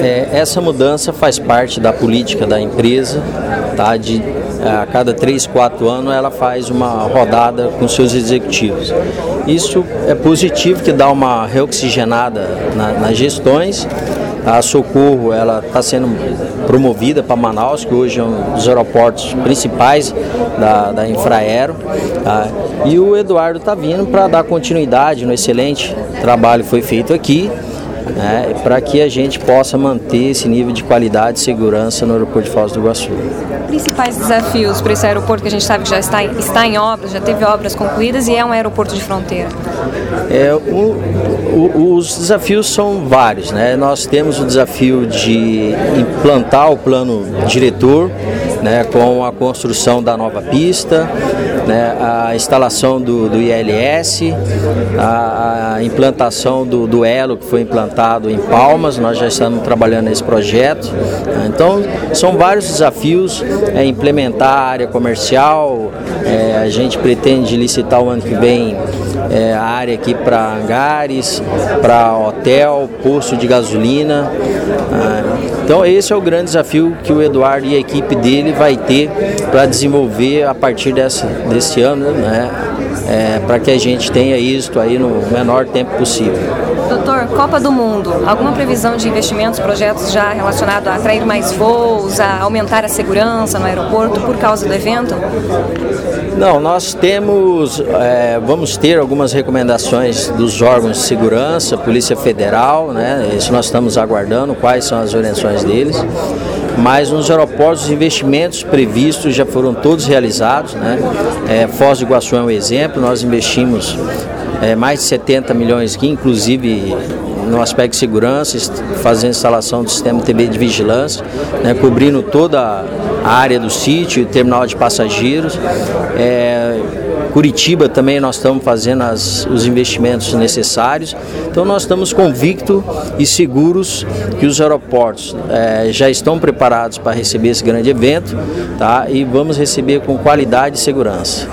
é, essa mudança faz parte da política da empresa, tá? De a cada três, quatro anos ela faz uma rodada com seus executivos. Isso é positivo, que dá uma reoxigenada na, nas gestões. A Socorro ela está sendo promovida para Manaus, que hoje é um dos aeroportos principais da, da Infraero. Tá? E o Eduardo está vindo para dar continuidade no excelente trabalho que foi feito aqui né, para que a gente possa manter esse nível de qualidade e segurança no aeroporto de Foz do Iguaçu. Principais desafios para esse aeroporto que a gente sabe que já está, está em obras, já teve obras concluídas e é um aeroporto de fronteira? É, o, o, os desafios são vários. Né? Nós temos o desafio de implantar o plano diretor né, com a construção da nova pista, né, a instalação do, do ILS, a, a implantação do, do, Elo que foi implantado em Palmas, nós já estamos trabalhando nesse projeto. Então, são vários desafios, é, implementar a área comercial, é, a gente pretende licitar o ano que vem é, a área aqui para hangares, para hotel, posto de gasolina. Ah, então esse é o grande desafio que o Eduardo e a equipe dele vai ter para desenvolver a partir dessa, desse ano, né? É, para que a gente tenha isso aí no menor tempo possível. Doutor, Copa do Mundo, alguma previsão de investimentos, projetos já relacionados a atrair mais voos, a aumentar a segurança no aeroporto por causa do evento? Não, nós temos, é, vamos ter algumas recomendações dos órgãos de segurança, Polícia Federal, né? Isso nós estamos aguardando, quais são as orientações deles. Mas nos aeroportos os investimentos previstos já foram todos realizados, né? É, Foz do Iguaçu é um exemplo, nós investimos é, mais de 70 milhões aqui, inclusive no aspecto de segurança, fazendo instalação do sistema TV de vigilância, né, cobrindo toda a área do sítio, terminal de passageiros. É, Curitiba também nós estamos fazendo as, os investimentos necessários. Então nós estamos convictos e seguros que os aeroportos é, já estão preparados para receber esse grande evento tá? e vamos receber com qualidade e segurança.